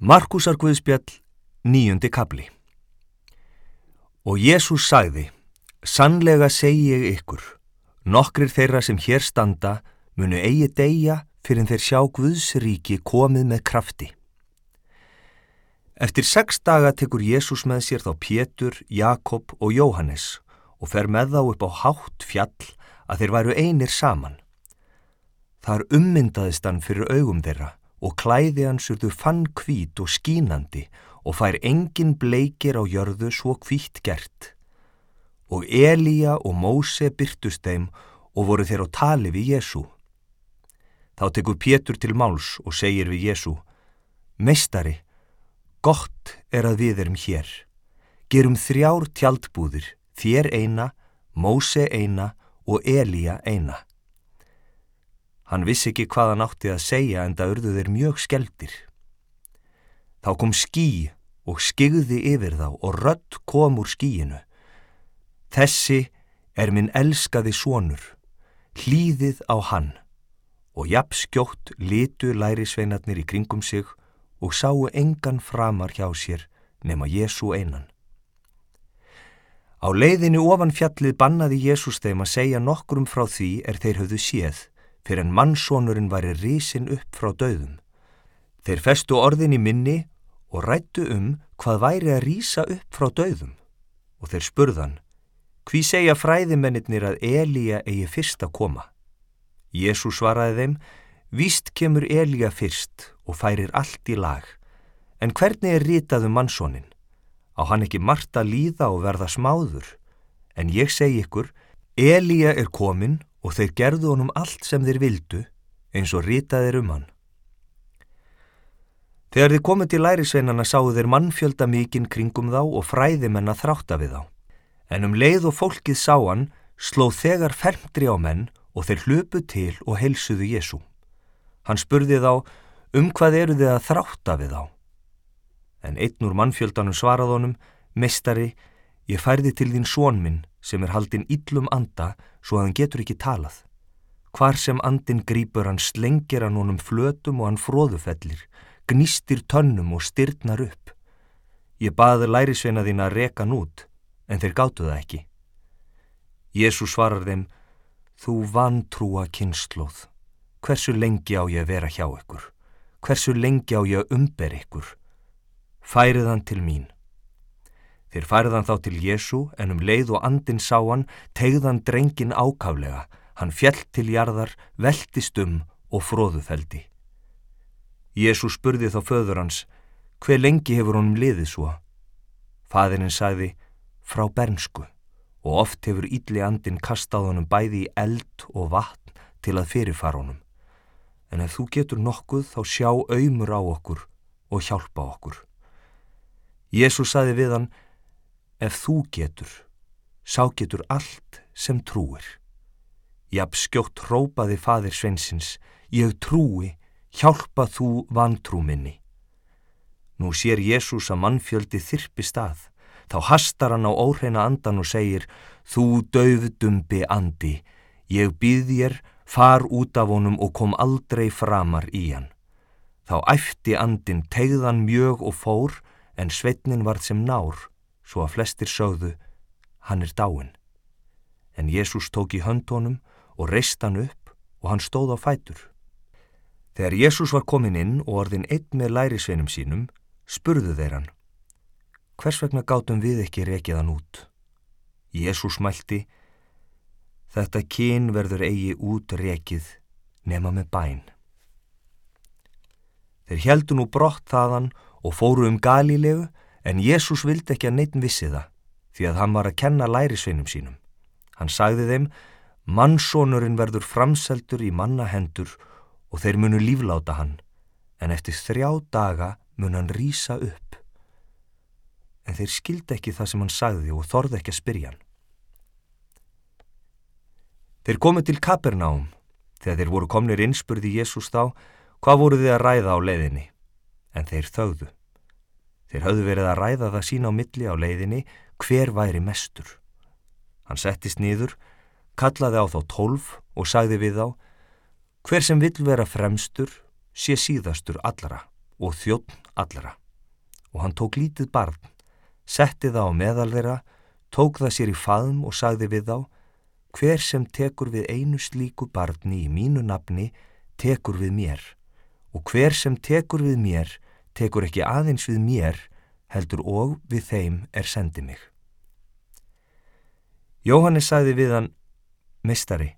Markusar Guðspjall, nýjundi kabli Og Jésús sagði, sannlega segi ég ykkur, nokkrir þeirra sem hér standa munu eigi deyja fyrir þeir sjá Guðsríki komið með krafti. Eftir sex daga tekur Jésús með sér þá Pétur, Jakob og Jóhannes og fer með þá upp á hátt fjall að þeir væru einir saman. Þar ummyndaðist hann fyrir augum þeirra og klæði hans urðu fann kvít og skínandi og fær engin bleikir á jörðu svo kvítt gert. Og Elíja og Móse byrtust þeim og voru þeir á tali við Jésu. Þá tekur Pétur til máls og segir við Jésu, Meistari, gott er að við erum hér. Gerum þrjár tjaldbúðir, þér eina, Móse eina og Elíja eina. Hann vissi ekki hvað hann átti að segja en það urðu þeir mjög skeldir. Þá kom skí og skigði yfir þá og rött kom úr skíinu. Þessi er minn elskaði sonur, hlýðið á hann og jafn skjótt litu lærisveinarnir í kringum sig og sáu engan framar hjá sér nema Jésu einan. Á leiðinu ofan fjallið bannaði Jésús þeim að segja nokkrum frá því er þeir höfðu séð fyrir en mannsónurinn væri risin upp frá döðum. Þeir festu orðin í minni og rættu um hvað væri að rýsa upp frá döðum og þeir spurðan, hví segja fræðimennir að Elíja eigi fyrst að koma? Jésús svaraði þeim, víst kemur Elíja fyrst og færir allt í lag, en hvernig er ritaðu um mannsónin? Á hann ekki margt að líða og verða smáður, en ég segi ykkur, Elíja er komin og þeir gerðu honum allt sem þeir vildu eins og ritaðir um hann. Þegar þið komið til lærisveinana sáu þeir mannfjölda mikinn kringum þá og fræðimenn að þrátta við þá. En um leið og fólkið sá hann sló þegar fermdri á menn og þeir hlöpu til og heilsuðu Jésu. Hann spurði þá um hvað eru þið að þrátta við þá. En einn úr mannfjöldanum svarað honum, mestari, ég færði til þín són minn sem er haldinn yllum anda svo að hann getur ekki talað. Hvar sem andin grýpur hann slengir hann honum flötum og hann fróðufellir, gnístir tönnum og styrnar upp. Ég baði lærisveina þín að reka hann út, en þeir gáttu það ekki. Jésús svarar þeim, þú vantrúa kynnslóð. Hversu lengi á ég að vera hjá ykkur? Hversu lengi á ég að umber ykkur? Færið hann til mín. Þeir færðan þá til Jésu en um leið og andin sá hann, tegðan drengin ákaflega, hann fjell til jarðar, veltist um og fróðufeldi. Jésu spurði þá föður hans, hver lengi hefur honum liðið svo? Fæðirinn sagði, frá bernsku og oft hefur ítli andin kastað honum bæði í eld og vatn til að fyrirfara honum. En ef þú getur nokkuð þá sjá auðmur á okkur og hjálpa okkur. Jésu sagði við hann, Ef þú getur, sá getur allt sem trúir. Jafn skjótt rópaði fadir sveinsins, ég trúi, hjálpa þú vantrú minni. Nú sér Jésús að mannfjöldi þyrpi stað, þá hastar hann á óhreina andan og segir, þú döfdumbi andi, ég býð þér, far út af honum og kom aldrei framar í hann. Þá æfti andin tegðan mjög og fór, en sveitnin varð sem nár, svo að flestir sögðu, hann er dáin. En Jésús tók í höndónum og reist hann upp og hann stóð á fætur. Þegar Jésús var komin inn og orðin einn með lærisveinum sínum, spurðu þeir hann. Hvers vegna gátum við ekki rekið hann út? Jésús mælti, þetta kyn verður eigi út rekið nema með bæn. Þeir heldu nú brott þaðan og fóru um galílegu En Jésús vildi ekki að neitt vissi það, því að hann var að kenna lærisveinum sínum. Hann sagði þeim, mannsónurinn verður framseldur í mannahendur og þeir munu lífláta hann, en eftir þrjá daga mun hann rýsa upp. En þeir skildi ekki það sem hann sagði og þorði ekki að spyrja hann. Þeir komu til Kapernaum, þegar þeir voru komnir innspurði Jésús þá, hvað voru þið að ræða á leiðinni, en þeir þögðu. Þeir hafðu verið að ræða það sína á milli á leiðinni hver væri mestur. Hann settist nýður, kallaði á þá tólf og sagði við þá hver sem vill vera fremstur sé síðastur allara og þjóttn allra. Og hann tók lítið barn, setti það á meðal þeirra, tók það sér í faðum og sagði við þá, hver sem tekur við einu slíku barni í mínu nafni, tekur við mér. Og hver sem tekur við mér, tekur ekki aðeins við mér, heldur og við þeim er sendi mig. Jóhannes sagði við hann, Mistari,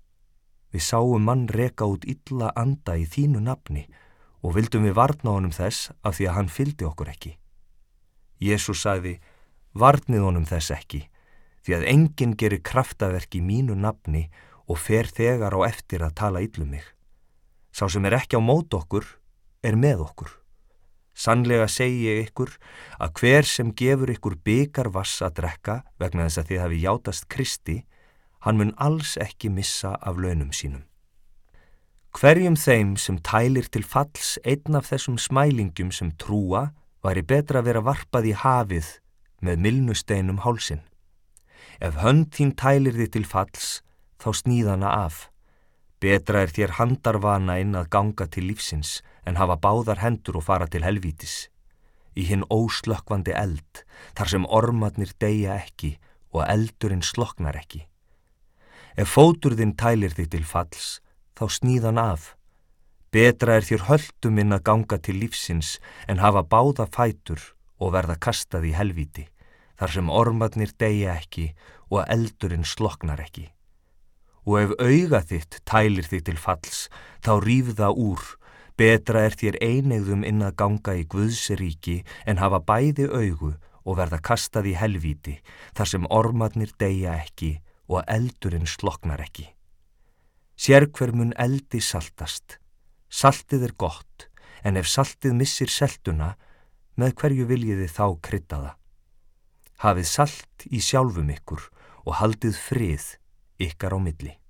við sáum mann reka út illa anda í þínu nafni og vildum við varna honum þess af því að hann fyldi okkur ekki. Jésús sagði, varnið honum þess ekki, því að enginn gerir kraftaverk í mínu nafni og fer þegar á eftir að tala yllum mig. Sá sem er ekki á mót okkur, er með okkur. Sannlega segi ég ykkur að hver sem gefur ykkur byggar vass að drekka vegna þess að þið hafi játast Kristi, hann mun alls ekki missa af launum sínum. Hverjum þeim sem tælir til falls einn af þessum smælingum sem trúa væri betra að vera varpað í hafið með milnusteinum hálsin. Ef hönd þín tælir þið til falls, þá sníðana af. Betra er þér handarvana inn að ganga til lífsins en hafa báðar hendur og fara til helvítis. Í hinn óslökkvandi eld, þar sem ormatnir deyja ekki og eldurinn sloknar ekki. Ef fóturðinn tælir þig til falls, þá sníðan af. Betra er þér höldum inn að ganga til lífsins en hafa báða fætur og verða kastað í helvíti, þar sem ormatnir deyja ekki og eldurinn sloknar ekki. Og ef auga þitt tælir þig til falls, þá rýf það úr Betra er þér einegðum inn að ganga í Guðsríki en hafa bæði augu og verða kastað í helvíti þar sem ormatnir deyja ekki og eldurinn sloknar ekki. Sér hver mun eldi saltast. Saltið er gott en ef saltið missir seltuna, með hverju viljiði þá kryttaða? Hafið salt í sjálfum ykkur og haldið frið ykkar á milli.